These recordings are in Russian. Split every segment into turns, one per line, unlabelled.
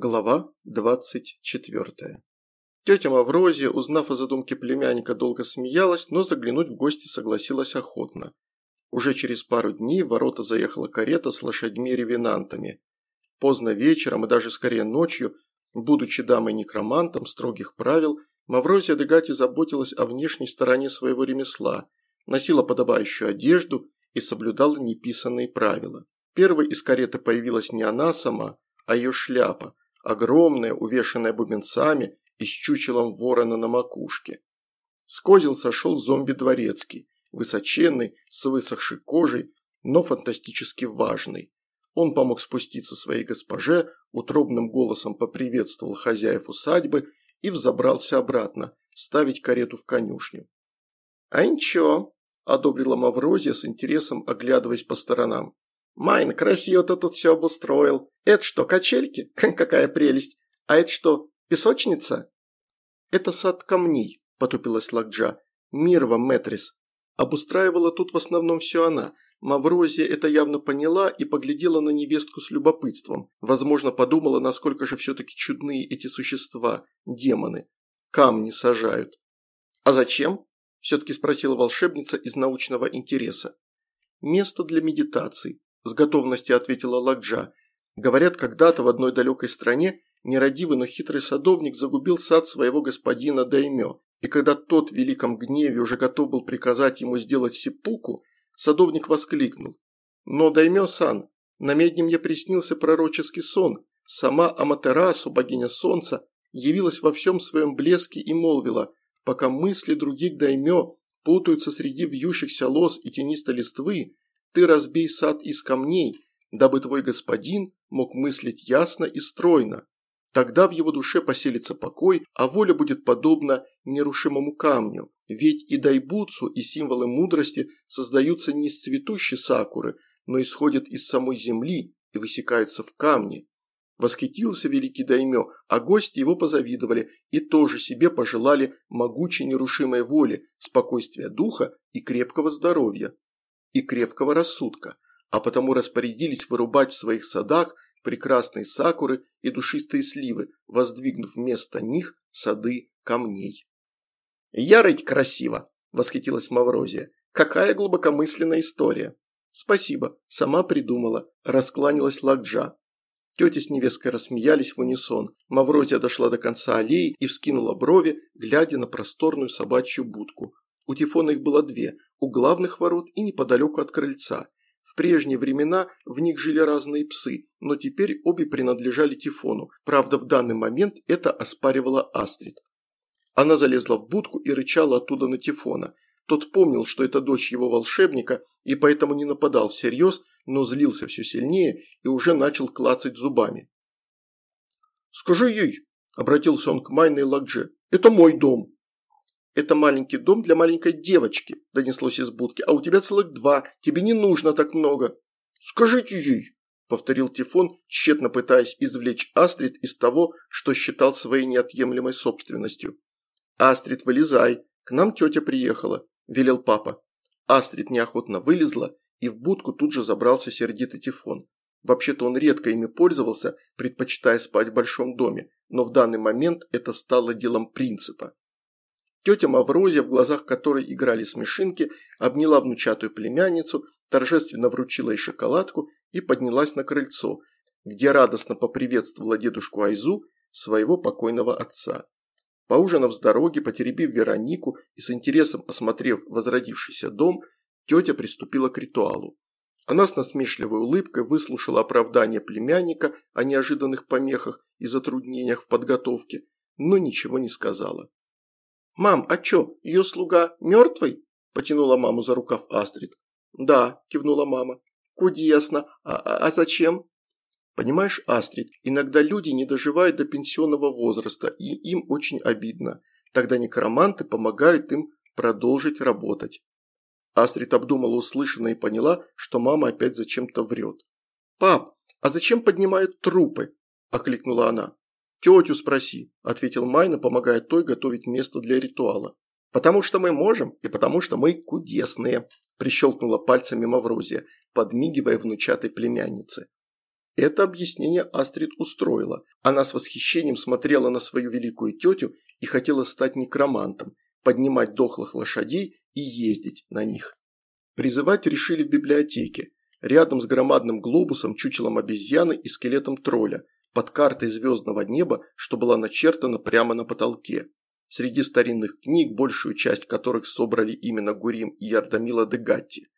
Глава 24. Тетя Маврозия, узнав о задумке племянника, долго смеялась, но заглянуть в гости согласилась охотно. Уже через пару дней в ворота заехала карета с лошадьми-ревенантами. Поздно вечером и даже скорее ночью, будучи дамой-некромантом строгих правил, Маврозия Дегати заботилась о внешней стороне своего ремесла, носила подобающую одежду и соблюдала неписанные правила. Первой из кареты появилась не она сама, а ее шляпа, огромная, увешанная бубенцами и с чучелом ворона на макушке. С козел сошел зомби дворецкий, высоченный, с высохшей кожей, но фантастически важный. Он помог спуститься своей госпоже, утробным голосом поприветствовал хозяев усадьбы и взобрался обратно, ставить карету в конюшню. «А ничего», – одобрила Маврозия с интересом, оглядываясь по сторонам. «Майн, красиво ты тут все обустроил. Это что, качельки? Какая прелесть. А это что, песочница?» «Это сад камней», – потупилась Лакджа. «Мирва, Мэтрис. Обустраивала тут в основном все она. Маврозия это явно поняла и поглядела на невестку с любопытством. Возможно, подумала, насколько же все-таки чудные эти существа, демоны. Камни сажают. «А зачем?» – все-таки спросила волшебница из научного интереса. «Место для медитаций», – с готовностью ответила Ладжа. «Говорят, когда-то в одной далекой стране нерадивый, но хитрый садовник загубил сад своего господина Даймё, и когда тот в великом гневе уже готов был приказать ему сделать сипуку, садовник воскликнул. «Но Даймё-сан, на медне мне приснился пророческий сон. Сама Аматерасу, богиня солнца, явилась во всем своем блеске и молвила, пока мысли других Даймё путаются среди вьющихся лос и тенистой листвы, ты разбей сад из камней, дабы твой господин мог мыслить ясно и стройно. Тогда в его душе поселится покой, а воля будет подобна нерушимому камню. Ведь и дайбуцу, и символы мудрости создаются не из цветущей сакуры, но исходят из самой земли и высекаются в камне. Восхитился великий даймё, а гости его позавидовали и тоже себе пожелали могучей нерушимой воли, спокойствия духа и крепкого здоровья и крепкого рассудка, а потому распорядились вырубать в своих садах прекрасные сакуры и душистые сливы, воздвигнув вместо них сады камней. «Ярыть красиво!» – восхитилась Маврозия. «Какая глубокомысленная история!» «Спасибо, сама придумала», – раскланялась Лакджа. Тетя с невесткой рассмеялись в унисон. Маврозия дошла до конца аллеи и вскинула брови, глядя на просторную собачью будку. У Тифона их было две, у главных ворот и неподалеку от крыльца. В прежние времена в них жили разные псы, но теперь обе принадлежали Тифону. Правда, в данный момент это оспаривала Астрид. Она залезла в будку и рычала оттуда на Тифона. Тот помнил, что это дочь его волшебника, и поэтому не нападал всерьез, но злился все сильнее и уже начал клацать зубами. «Скажи ей», – обратился он к Майной Ладже, – «это мой дом». «Это маленький дом для маленькой девочки», – донеслось из будки, – «а у тебя целых два, тебе не нужно так много». «Скажите ей», – повторил Тифон, тщетно пытаясь извлечь Астрид из того, что считал своей неотъемлемой собственностью. «Астрид, вылезай, к нам тетя приехала», – велел папа. Астрид неохотно вылезла, и в будку тут же забрался сердитый Тифон. Вообще-то он редко ими пользовался, предпочитая спать в большом доме, но в данный момент это стало делом принципа. Тетя Маврозия, в глазах которой играли смешинки, обняла внучатую племянницу, торжественно вручила ей шоколадку и поднялась на крыльцо, где радостно поприветствовала дедушку Айзу, своего покойного отца. Поужинав с дороги, потеребив Веронику и с интересом осмотрев возродившийся дом, тетя приступила к ритуалу. Она с насмешливой улыбкой выслушала оправдание племянника о неожиданных помехах и затруднениях в подготовке, но ничего не сказала. «Мам, а чё, ее слуга мертвый?» – потянула маму за рукав Астрид. «Да», – кивнула мама. «Кудесно. А, а, а зачем?» «Понимаешь, Астрид, иногда люди не доживают до пенсионного возраста, и им очень обидно. Тогда некроманты помогают им продолжить работать». Астрид обдумала услышанное и поняла, что мама опять зачем-то врет. «Пап, а зачем поднимают трупы?» – окликнула она. «Тетю спроси», – ответил Майна, помогая той готовить место для ритуала. «Потому что мы можем, и потому что мы кудесные», – прищелкнула пальцами Маврозия, подмигивая внучатой племяннице. Это объяснение Астрид устроило. Она с восхищением смотрела на свою великую тетю и хотела стать некромантом, поднимать дохлых лошадей и ездить на них. Призывать решили в библиотеке, рядом с громадным глобусом, чучелом обезьяны и скелетом тролля, под картой звездного неба, что была начертана прямо на потолке. Среди старинных книг, большую часть которых собрали именно Гурим и Ярдамила де Гатти.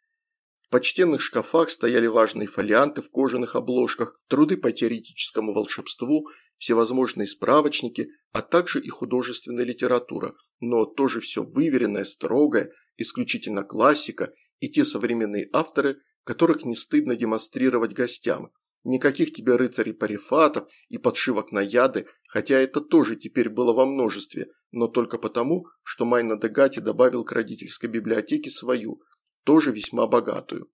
В почтенных шкафах стояли важные фолианты в кожаных обложках, труды по теоретическому волшебству, всевозможные справочники, а также и художественная литература, но тоже все выверенное, строгое, исключительно классика и те современные авторы, которых не стыдно демонстрировать гостям. Никаких тебе рыцарей-парифатов и подшивок на яды, хотя это тоже теперь было во множестве, но только потому, что Майна Дегати добавил к родительской библиотеке свою, тоже весьма богатую.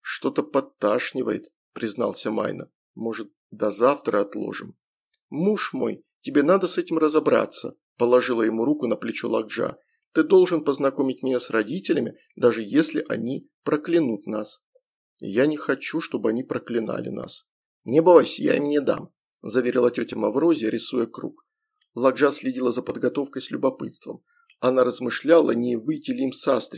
«Что-то подташнивает», – признался Майна. «Может, до завтра отложим?» «Муж мой, тебе надо с этим разобраться», – положила ему руку на плечо Лакджа. «Ты должен познакомить меня с родителями, даже если они проклянут нас». Я не хочу, чтобы они проклинали нас. Не бойся, я им не дам, заверила тетя Маврозия, рисуя круг. Ладжа следила за подготовкой с любопытством. Она размышляла, не выйти ли им с.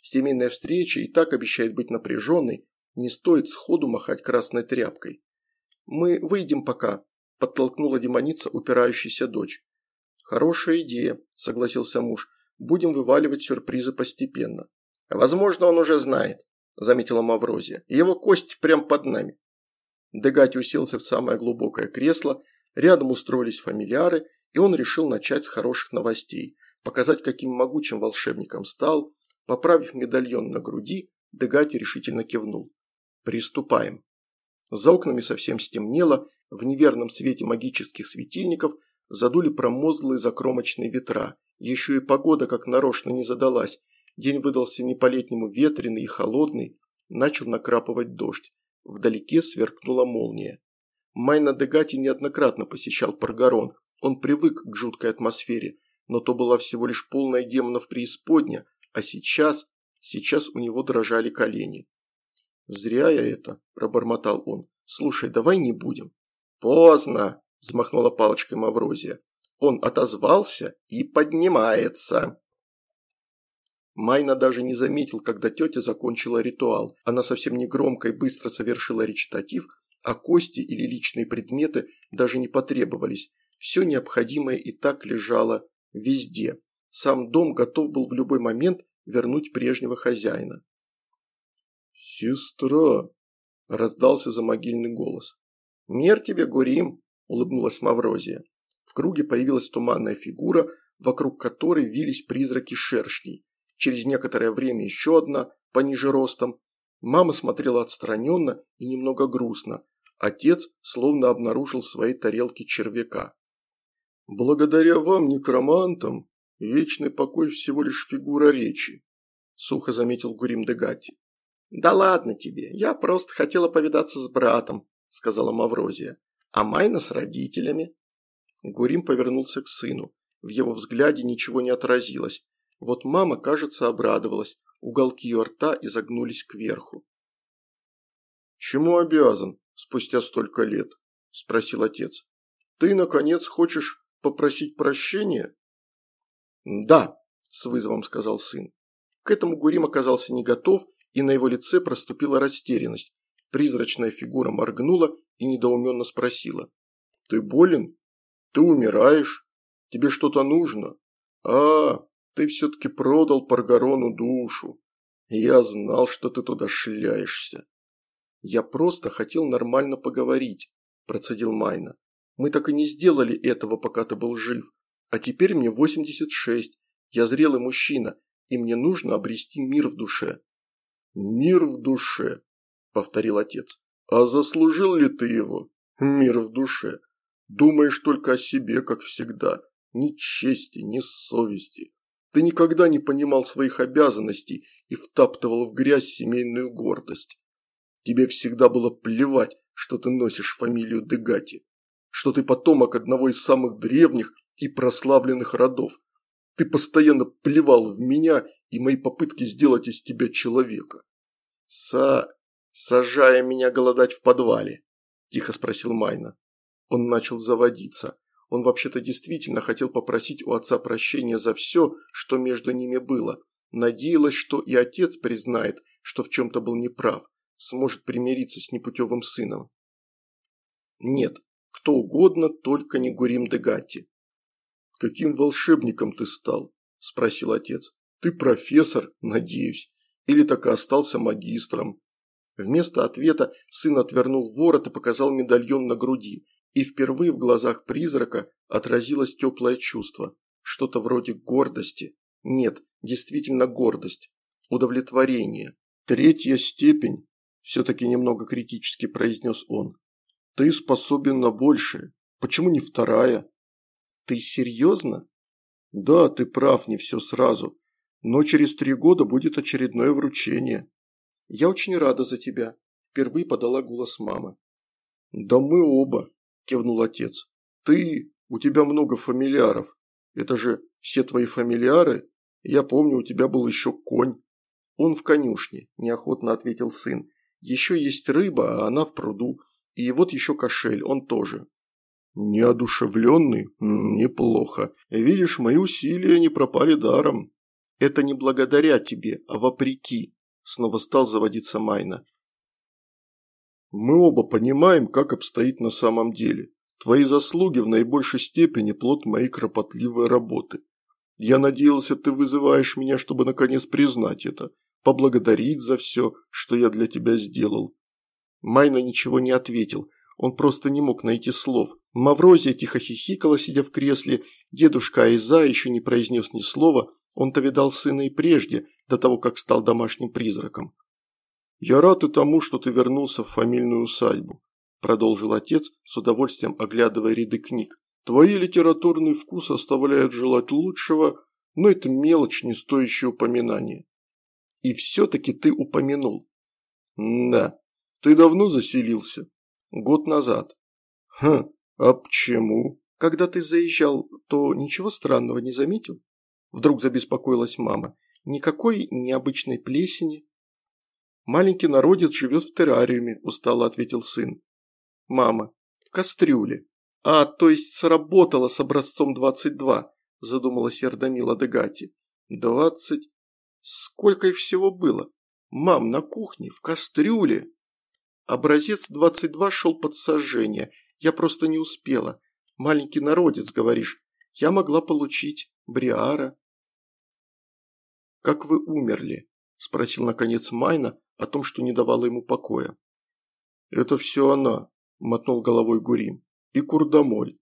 Семейная встреча и так обещает быть напряженной, не стоит сходу махать красной тряпкой. «Мы выйдем пока», – подтолкнула демоница упирающаяся дочь. «Хорошая идея», – согласился муж. «Будем вываливать сюрпризы постепенно». «Возможно, он уже знает», – заметила Маврозия. «Его кость прямо под нами». Дегати уселся в самое глубокое кресло, рядом устроились фамильяры, и он решил начать с хороших новостей, показать, каким могучим волшебником стал. Поправив медальон на груди, Дегати решительно кивнул. «Приступаем». За окнами совсем стемнело, в неверном свете магических светильников задули промозглые закромочные ветра. Еще и погода как нарочно не задалась, День выдался не по-летнему ветреный и холодный, начал накрапывать дождь. Вдалеке сверкнула молния. Майна Дегати неоднократно посещал Паргарон, он привык к жуткой атмосфере, но то была всего лишь полная демонов преисподня, а сейчас, сейчас у него дрожали колени. «Зря я это», – пробормотал он. «Слушай, давай не будем». «Поздно», – взмахнула палочкой Маврозия. «Он отозвался и поднимается». Майна даже не заметил, когда тетя закончила ритуал. Она совсем не громко и быстро совершила речитатив, а кости или личные предметы даже не потребовались. Все необходимое и так лежало везде. Сам дом готов был в любой момент вернуть прежнего хозяина. «Сестра!» – раздался за могильный голос. «Мир тебе, Гурим!» – улыбнулась Маврозия. В круге появилась туманная фигура, вокруг которой вились призраки шершней через некоторое время еще одна, пониже ростом. Мама смотрела отстраненно и немного грустно. Отец словно обнаружил в своей тарелке червяка. «Благодаря вам, некромантам, вечный покой всего лишь фигура речи», – сухо заметил Гурим Дегати. «Да ладно тебе, я просто хотела повидаться с братом», – сказала Маврозия. «А Майна с родителями». Гурим повернулся к сыну. В его взгляде ничего не отразилось. Вот мама, кажется, обрадовалась, уголки ее рта изогнулись кверху. «Чему обязан спустя столько лет?» – спросил отец. «Ты, наконец, хочешь попросить прощения?» «Да», – с вызовом сказал сын. К этому Гурим оказался не готов, и на его лице проступила растерянность. Призрачная фигура моргнула и недоуменно спросила. «Ты болен? Ты умираешь? Тебе что-то нужно? А, ты все-таки продал Паргарону душу. Я знал, что ты туда шляешься. Я просто хотел нормально поговорить, процедил Майна. Мы так и не сделали этого, пока ты был жив. А теперь мне 86. Я зрелый мужчина, и мне нужно обрести мир в душе. Мир в душе, повторил отец. А заслужил ли ты его? Мир в душе. Думаешь только о себе, как всегда. Ни чести, ни совести. Ты никогда не понимал своих обязанностей и втаптывал в грязь семейную гордость. Тебе всегда было плевать, что ты носишь фамилию Дегати, что ты потомок одного из самых древних и прославленных родов. Ты постоянно плевал в меня и мои попытки сделать из тебя человека. Са... сажая меня голодать в подвале, – тихо спросил Майна. Он начал заводиться. Он вообще-то действительно хотел попросить у отца прощения за все, что между ними было. Надеялась, что и отец признает, что в чем-то был неправ, сможет примириться с непутевым сыном. Нет, кто угодно, только не Гурим Дегати. «Каким волшебником ты стал?» – спросил отец. «Ты профессор, надеюсь, или так и остался магистром?» Вместо ответа сын отвернул ворот и показал медальон на груди, и впервые в глазах призрака отразилось теплое чувство, что-то вроде гордости. Нет, действительно гордость, удовлетворение. Третья степень, все-таки немного критически произнес он. Ты способен на большее. Почему не вторая? Ты серьезно? Да, ты прав, не все сразу. Но через три года будет очередное вручение. Я очень рада за тебя. Впервые подала голос мама. Да мы оба, кивнул отец. Ты, у тебя много фамильяров. Это же все твои фамильяры? Я помню, у тебя был еще конь. Он в конюшне, неохотно ответил сын. Еще есть рыба, а она в пруду. И вот еще кошель, он тоже. Неодушевленный? Неплохо. Видишь, мои усилия не пропали даром. Это не благодаря тебе, а вопреки. Снова стал заводиться Майна. Мы оба понимаем, как обстоит на самом деле. Твои заслуги в наибольшей степени плод моей кропотливой работы. Я надеялся, ты вызываешь меня, чтобы наконец признать это, поблагодарить за все, что я для тебя сделал. Майна ничего не ответил, он просто не мог найти слов. Маврозия тихо хихикала, сидя в кресле, дедушка Айза еще не произнес ни слова, он-то видал сына и прежде, до того, как стал домашним призраком. «Я рад и тому, что ты вернулся в фамильную усадьбу», продолжил отец, с удовольствием оглядывая ряды книг. «Твои литературный вкус оставляет желать лучшего, но это мелочь, не стоящая упоминания». «И все-таки ты упомянул». «Да», ты давно заселился? Год назад. Хм, а почему? Когда ты заезжал, то ничего странного не заметил? Вдруг забеспокоилась мама. Никакой необычной плесени. Маленький народец живет в террариуме, устало ответил сын. Мама, в кастрюле. А, то есть сработало с образцом 22, задумалась Ярдамила Дегати. Двадцать... Сколько их всего было? Мам, на кухне, в кастрюле. Образец 22 шел под сожжение. Я просто не успела. Маленький народец, говоришь. Я могла получить Бриара. «Как вы умерли?» – спросил наконец Майна о том, что не давало ему покоя. «Это все она», – мотнул головой Гурим. «И Курдамоль.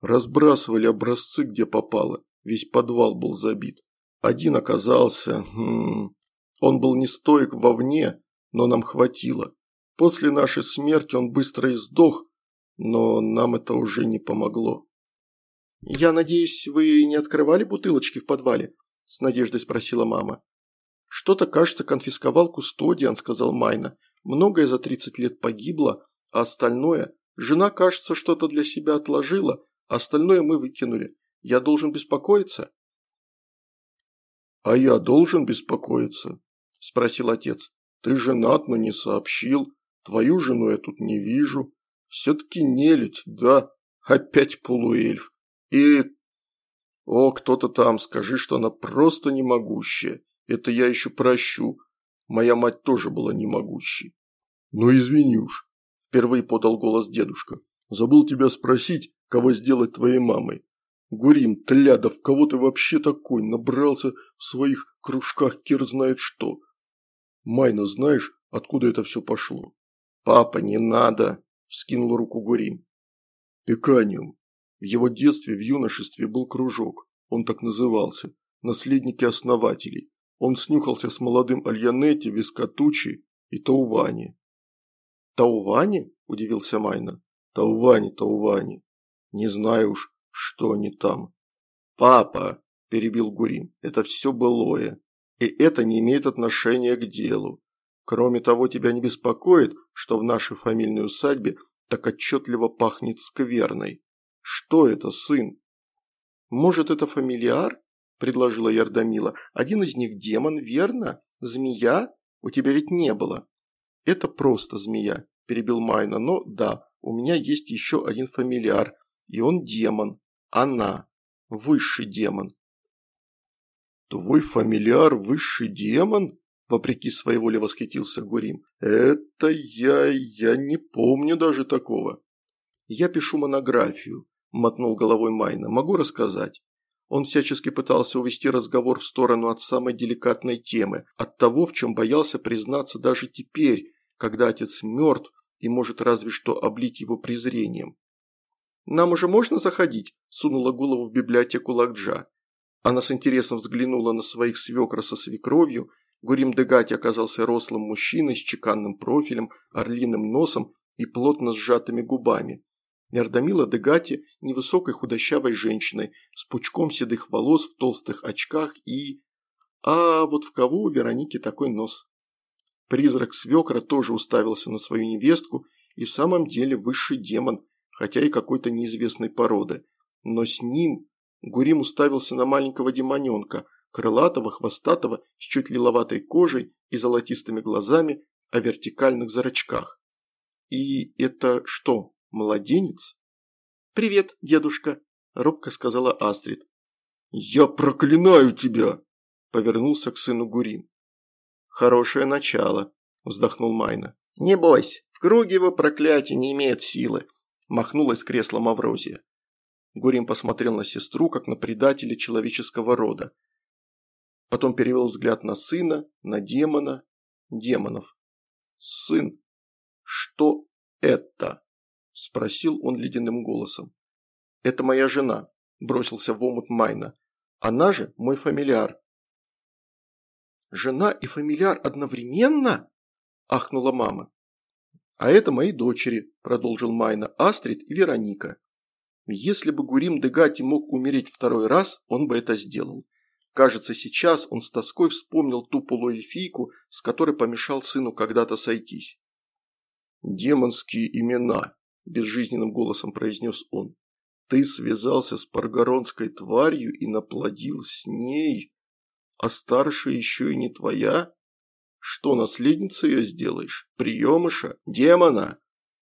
Разбрасывали образцы, где попало. Весь подвал был забит. Один оказался... Хм, он был не стоек вовне, но нам хватило. После нашей смерти он быстро издох, но нам это уже не помогло. «Я надеюсь, вы не открывали бутылочки в подвале?» – с надеждой спросила мама. «Что-то, кажется, конфисковал кустодиан», – сказал Майна. «Многое за 30 лет погибло, а остальное... Жена, кажется, что-то для себя отложила, а остальное мы выкинули. Я должен беспокоиться?» «А я должен беспокоиться?» – спросил отец. «Ты женат, но не сообщил. Твою жену я тут не вижу. Все-таки нелюдь, да, опять полуэльф. И... О, кто-то там, скажи, что она просто немогущая. Это я еще прощу. Моя мать тоже была немогущей. Ну извини уж, впервые подал голос дедушка. Забыл тебя спросить, кого сделать твоей мамой. Гурим, Тлядов, кого ты вообще такой? Набрался в своих кружках кир знает что. Майна, знаешь, откуда это все пошло? «Папа, не надо!» – вскинул руку Гурим. «Пеканиум. В его детстве, в юношестве был кружок. Он так назывался. Наследники основателей. Он снюхался с молодым Альянетти, Вискотучи и Таувани». «Таувани?» – удивился Майна. «Таувани, Таувани. Не знаю уж, что они там». «Папа!» – перебил Гурим. «Это все былое. И это не имеет отношения к делу. Кроме того, тебя не беспокоит, что в нашей фамильной усадьбе так отчетливо пахнет скверной. Что это, сын? Может, это фамильяр? Предложила Ярдамила. Один из них демон, верно? Змея? У тебя ведь не было. Это просто змея, – перебил Майна, – но да, у меня есть еще один фамильяр, и он демон. Она. Высший демон. «Твой фамильяр – высший демон?» – вопреки своей воле восхитился Гурим. «Это я... я не помню даже такого». «Я пишу монографию», – мотнул головой Майна. «Могу рассказать?» Он всячески пытался увести разговор в сторону от самой деликатной темы, от того, в чем боялся признаться даже теперь, когда отец мертв и может разве что облить его презрением. «Нам уже можно заходить?» – сунула голову в библиотеку Лакджа. Она с интересом взглянула на своих свекра со свекровью. Гурим Дегати оказался рослым мужчиной с чеканным профилем, орлиным носом и плотно сжатыми губами. Эрдамила Дегати – невысокой худощавой женщиной с пучком седых волос в толстых очках и… А вот в кого у Вероники такой нос? Призрак свекра тоже уставился на свою невестку и в самом деле высший демон, хотя и какой-то неизвестной породы. Но с ним Гурим уставился на маленького демоненка, крылатого, хвостатого, с чуть лиловатой кожей и золотистыми глазами, о вертикальных зрачках. И это что, младенец? «Привет, дедушка», – робко сказала Астрид. «Я проклинаю тебя!» – повернулся к сыну Гурим. «Хорошее начало», – вздохнул Майна. «Не бойся, в круге его проклятия не имеют силы», – махнулась кресло Маврозия. Гурим посмотрел на сестру, как на предателя человеческого рода. Потом перевел взгляд на сына, на демона, демонов. «Сын, что это?» – спросил он ледяным голосом. «Это моя жена», – бросился в омут Майна. «Она же мой фамильяр». «Жена и фамильяр одновременно?» – ахнула мама. «А это мои дочери», – продолжил Майна, – «Астрид и Вероника». Если бы Гурим Дегати мог умереть второй раз, он бы это сделал. Кажется, сейчас он с тоской вспомнил ту полуэльфийку, с которой помешал сыну когда-то сойтись. «Демонские имена», – безжизненным голосом произнес он. «Ты связался с паргоронской тварью и наплодил с ней...» А старшая еще и не твоя? Что, наследница ее сделаешь? Приемыша? Демона?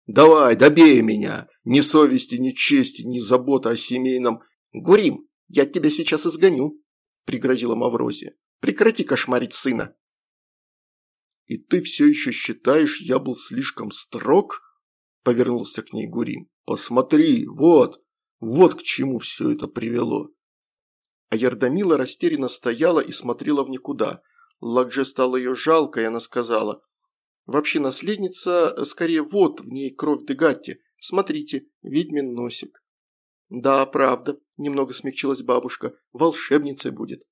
Давай, добей меня! Ни совести, ни чести, ни забота о семейном... Гурим, я тебя сейчас изгоню, пригрозила Маврозия. Прекрати кошмарить сына. И ты все еще считаешь, я был слишком строг? Повернулся к ней Гурим. Посмотри, вот, вот к чему все это привело. А Ярдамила растерянно стояла и смотрела в никуда. Лакже стало ее жалко, и она сказала. «Вообще наследница, э, скорее вот, в ней кровь Дегатти. Смотрите, ведьмин носик». «Да, правда», – немного смягчилась бабушка, – «волшебницей будет».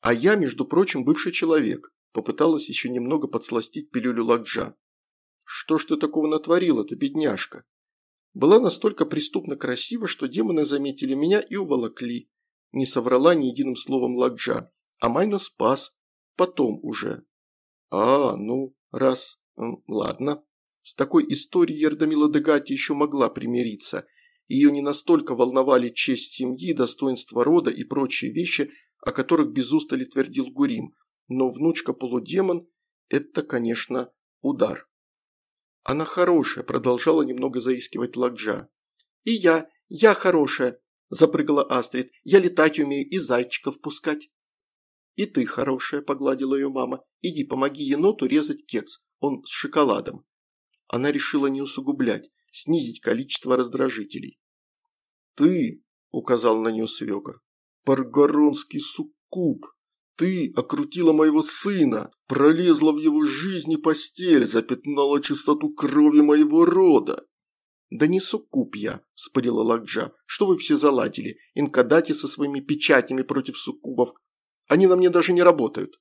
«А я, между прочим, бывший человек», – попыталась еще немного подсластить пилюлю Лакджа. «Что ж ты такого натворила-то, бедняжка?» Была настолько преступно красива, что демоны заметили меня и уволокли. Не соврала ни единым словом Ладжа, а Майна спас. Потом уже. А, ну, раз, ладно. С такой историей Ердамила Дегати еще могла примириться. Ее не настолько волновали честь семьи, достоинство рода и прочие вещи, о которых без устали твердил Гурим. Но внучка-полудемон – это, конечно, удар. Она хорошая, продолжала немного заискивать Ладжа. И я, я хорошая, запрыгала Астрид. «Я летать умею и зайчиков пускать». «И ты хорошая», – погладила ее мама. «Иди, помоги еноту резать кекс, он с шоколадом». Она решила не усугублять, снизить количество раздражителей. «Ты», – указал на нее свекор, – «паргоронский суккуб, ты окрутила моего сына, пролезла в его жизнь и постель, запятнала чистоту крови моего рода. «Да не суккуб я», – спорила Лакджа. «Что вы все заладили? Инкадати со своими печатями против суккубов. Они на мне даже не работают».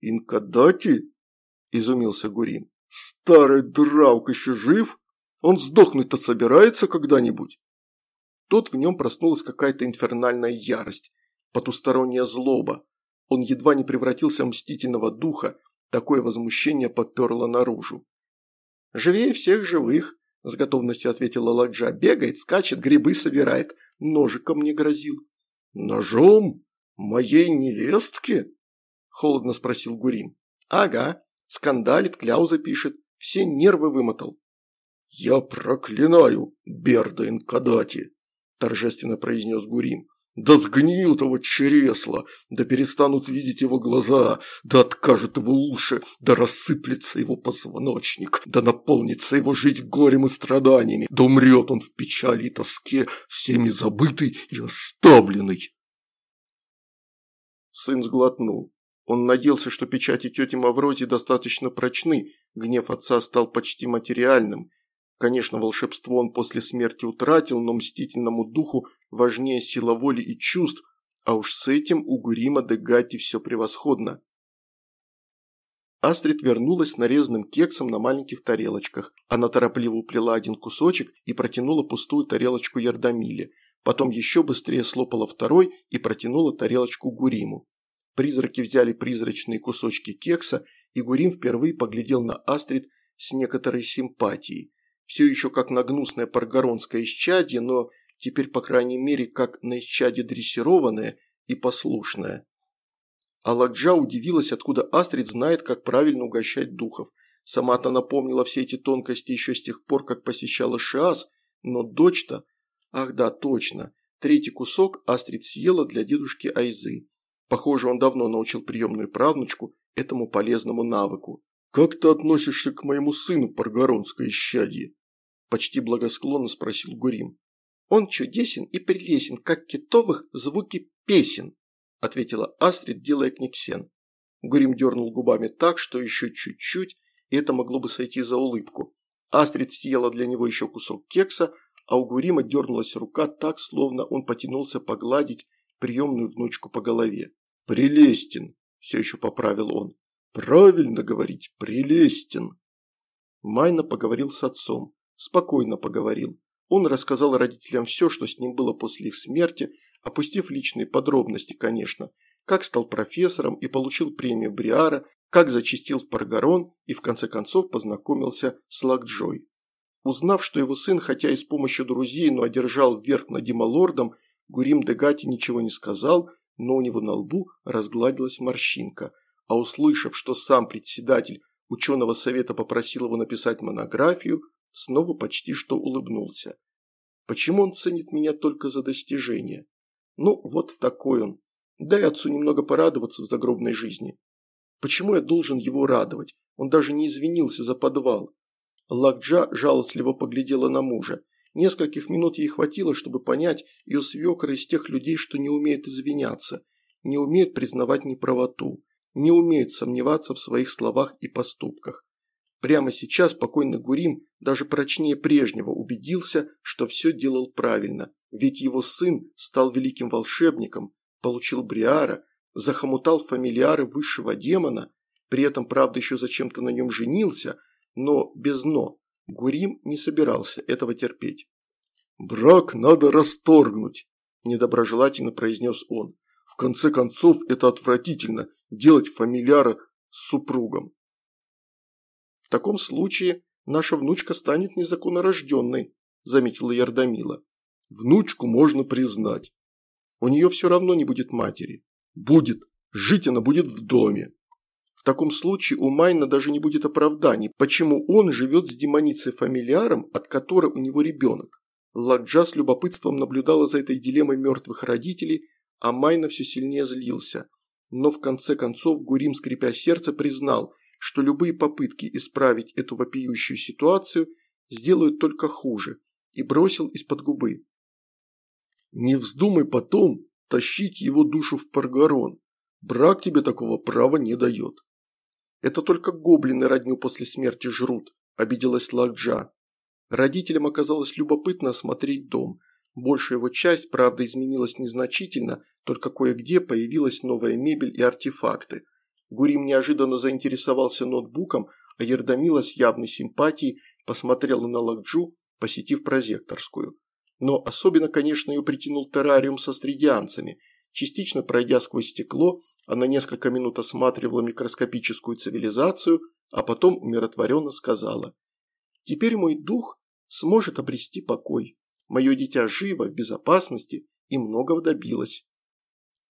«Инкадати?» – изумился Гурим. «Старый драук еще жив? Он сдохнуть-то собирается когда-нибудь?» Тут в нем проснулась какая-то инфернальная ярость, потусторонняя злоба. Он едва не превратился в мстительного духа, такое возмущение поперло наружу. «Живее всех живых», – с готовностью ответила Ладжа. «Бегает, скачет, грибы собирает. Ножиком не грозил». «Ножом? Моей невестке?» – холодно спросил Гурим. «Ага. Скандалит, кляузы пишет. Все нервы вымотал». «Я проклинаю Берда Инкадати», – торжественно произнес Гурим. «Да сгниют его чресла, да перестанут видеть его глаза, да откажут его уши, да рассыплется его позвоночник, да наполнится его жизнь горем и страданиями, да умрет он в печали и тоске, всеми забытый и оставленный». Сын сглотнул. Он надеялся, что печати тети Маврози достаточно прочны, гнев отца стал почти материальным. Конечно, волшебство он после смерти утратил, но мстительному духу важнее сила воли и чувств, а уж с этим у Гурима де Гатти все превосходно. Астрид вернулась с нарезанным кексом на маленьких тарелочках. Она торопливо уплела один кусочек и протянула пустую тарелочку Ярдамиле. Потом еще быстрее слопала второй и протянула тарелочку Гуриму. Призраки взяли призрачные кусочки кекса, и Гурим впервые поглядел на Астрид с некоторой симпатией. Все еще как на гнусное паргоронское исчадье, но теперь, по крайней мере, как на исчадье дрессированное и послушное. Аладжа удивилась, откуда Астрид знает, как правильно угощать духов. Сама-то напомнила все эти тонкости еще с тех пор, как посещала Шиас, но дочь-то... Ах да, точно. Третий кусок Астрид съела для дедушки Айзы. Похоже, он давно научил приемную правнучку этому полезному навыку. «Как ты относишься к моему сыну, Паргоронское исчадье?» Почти благосклонно спросил Гурим. «Он чудесен и прелесен, как китовых звуки песен», ответила Астрид, делая книгсен. Гурим дернул губами так, что еще чуть-чуть, и это могло бы сойти за улыбку. Астрид съела для него еще кусок кекса, а у Гурима дернулась рука так, словно он потянулся погладить приемную внучку по голове. «Прелестен», – все еще поправил он. «Правильно говорить, прелестен». Майна поговорил с отцом. Спокойно поговорил. Он рассказал родителям все, что с ним было после их смерти, опустив личные подробности, конечно. Как стал профессором и получил премию Бриара, как зачистил в Паргарон и в конце концов познакомился с Лакджой. Узнав, что его сын, хотя и с помощью друзей, но одержал верх над Дималордом, Гурим Дегати ничего не сказал – но у него на лбу разгладилась морщинка, а услышав, что сам председатель ученого совета попросил его написать монографию, снова почти что улыбнулся. Почему он ценит меня только за достижения? Ну, вот такой он. Дай отцу немного порадоваться в загробной жизни. Почему я должен его радовать? Он даже не извинился за подвал. Лакджа жалостливо поглядела на мужа. Нескольких минут ей хватило, чтобы понять, ее свекор из тех людей, что не умеют извиняться, не умеют признавать неправоту, не умеют сомневаться в своих словах и поступках. Прямо сейчас покойный Гурим даже прочнее прежнего убедился, что все делал правильно, ведь его сын стал великим волшебником, получил Бриара, захомутал фамильяры высшего демона, при этом, правда, еще зачем-то на нем женился, но без «но», Гурим не собирался этого терпеть. «Брак надо расторгнуть», – недоброжелательно произнес он. «В конце концов, это отвратительно – делать фамильяра с супругом». «В таком случае наша внучка станет незаконнорожденной», – заметила Ярдамила. «Внучку можно признать. У нее все равно не будет матери. Будет. Жить она будет в доме. В таком случае у Майна даже не будет оправданий, почему он живет с демоницей-фамильяром, от которой у него ребенок. Ладжа с любопытством наблюдала за этой дилеммой мертвых родителей, а Майна все сильнее злился. Но в конце концов Гурим, скрипя сердце, признал, что любые попытки исправить эту вопиющую ситуацию сделают только хуже, и бросил из-под губы. «Не вздумай потом тащить его душу в Паргарон. Брак тебе такого права не дает». Это только гоблины родню после смерти жрут», – обиделась Лакджа. Родителям оказалось любопытно осмотреть дом. Большая его часть, правда, изменилась незначительно, только кое-где появилась новая мебель и артефакты. Гурим неожиданно заинтересовался ноутбуком, а Ердамила с явной симпатией посмотрела на Лакджу, посетив прозекторскую. Но особенно, конечно, ее притянул террариум со стридианцами. Частично пройдя сквозь стекло, она несколько минут осматривала микроскопическую цивилизацию, а потом умиротворенно сказала. «Теперь мой дух сможет обрести покой. Мое дитя живо, в безопасности и многого добилось».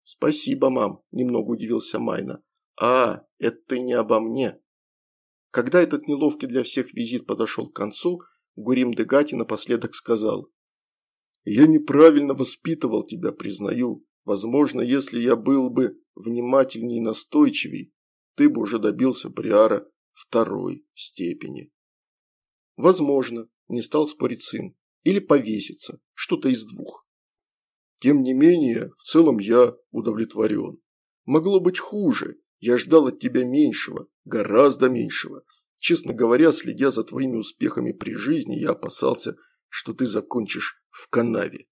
«Спасибо, мам», – немного удивился Майна. «А, это ты не обо мне». Когда этот неловкий для всех визит подошел к концу, Гурим Дегати напоследок сказал. «Я неправильно воспитывал тебя, признаю. Возможно, если я был бы внимательней и настойчивей, ты бы уже добился Бриара второй степени». «Возможно», – не стал спорить сын. «Или повеситься. Что-то из двух». «Тем не менее, в целом я удовлетворен. Могло быть хуже. Я ждал от тебя меньшего, гораздо меньшего. Честно говоря, следя за твоими успехами при жизни, я опасался, что ты закончишь в канаве.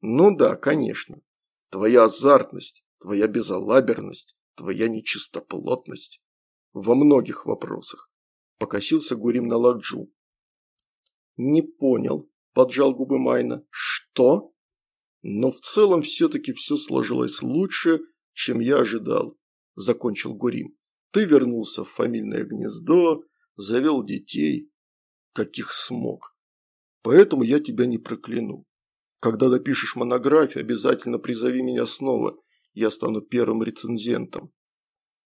Ну да, конечно. Твоя азартность, твоя безалаберность, твоя нечистоплотность. Во многих вопросах. Покосился Гурим на Ладжу. Не понял, поджал губы Майна. Что? Но в целом все-таки все сложилось лучше, чем я ожидал, закончил Гурим. Ты вернулся в фамильное гнездо, завел детей, каких смог. Поэтому я тебя не прокляну. Когда допишешь монографию, обязательно призови меня снова, я стану первым рецензентом.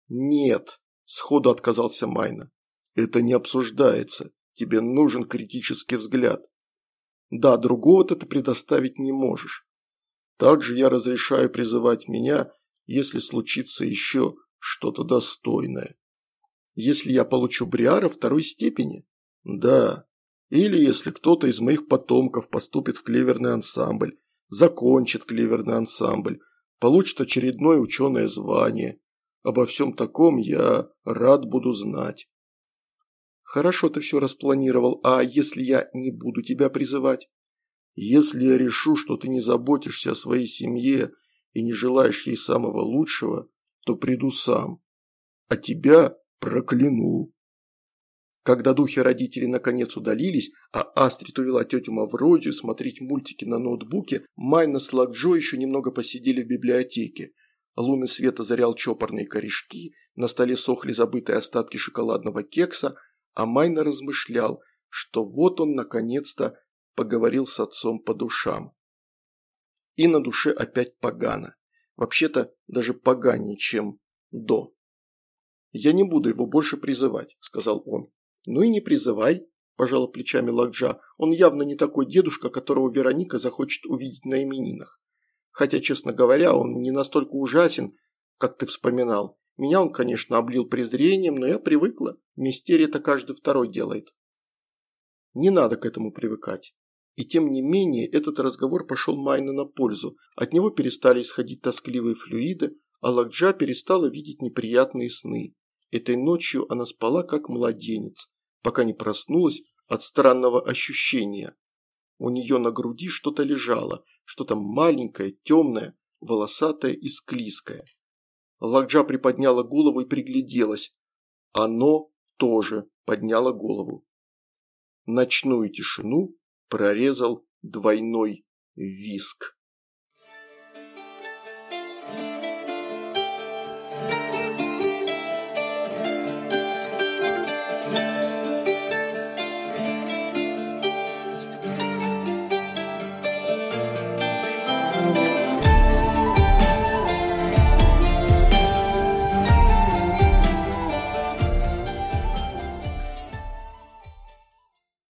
Нет, сходу отказался Майна. Это не обсуждается, тебе нужен критический взгляд. Да, другого-то ты предоставить не можешь. Также я разрешаю призывать меня, если случится еще что-то достойное. Если я получу Бриара второй степени? Да. Или если кто-то из моих потомков поступит в клеверный ансамбль, закончит клеверный ансамбль, получит очередное ученое звание. Обо всем таком я рад буду знать. Хорошо ты все распланировал, а если я не буду тебя призывать? Если я решу, что ты не заботишься о своей семье и не желаешь ей самого лучшего, то приду сам. А тебя Прокляну. Когда духи родителей наконец удалились, а Астрид увела тетю Маврозию смотреть мультики на ноутбуке, Майна с Лакджо еще немного посидели в библиотеке. Лунный свет озарял чопорные корешки, на столе сохли забытые остатки шоколадного кекса, а Майна размышлял, что вот он наконец-то поговорил с отцом по душам. И на душе опять погано. Вообще-то даже поганее, чем до. «Я не буду его больше призывать», – сказал он. «Ну и не призывай», – пожала плечами Лакджа. «Он явно не такой дедушка, которого Вероника захочет увидеть на именинах. Хотя, честно говоря, он не настолько ужасен, как ты вспоминал. Меня он, конечно, облил презрением, но я привыкла. Мистерия это каждый второй делает». Не надо к этому привыкать. И тем не менее, этот разговор пошел Майна на пользу. От него перестали исходить тоскливые флюиды, а Лакджа перестала видеть неприятные сны. Этой ночью она спала как младенец, пока не проснулась от странного ощущения. У нее на груди что-то лежало, что-то маленькое, темное, волосатое и склизкое. Лакджа приподняла голову и пригляделась. Оно тоже подняло голову. Ночную тишину прорезал двойной виск.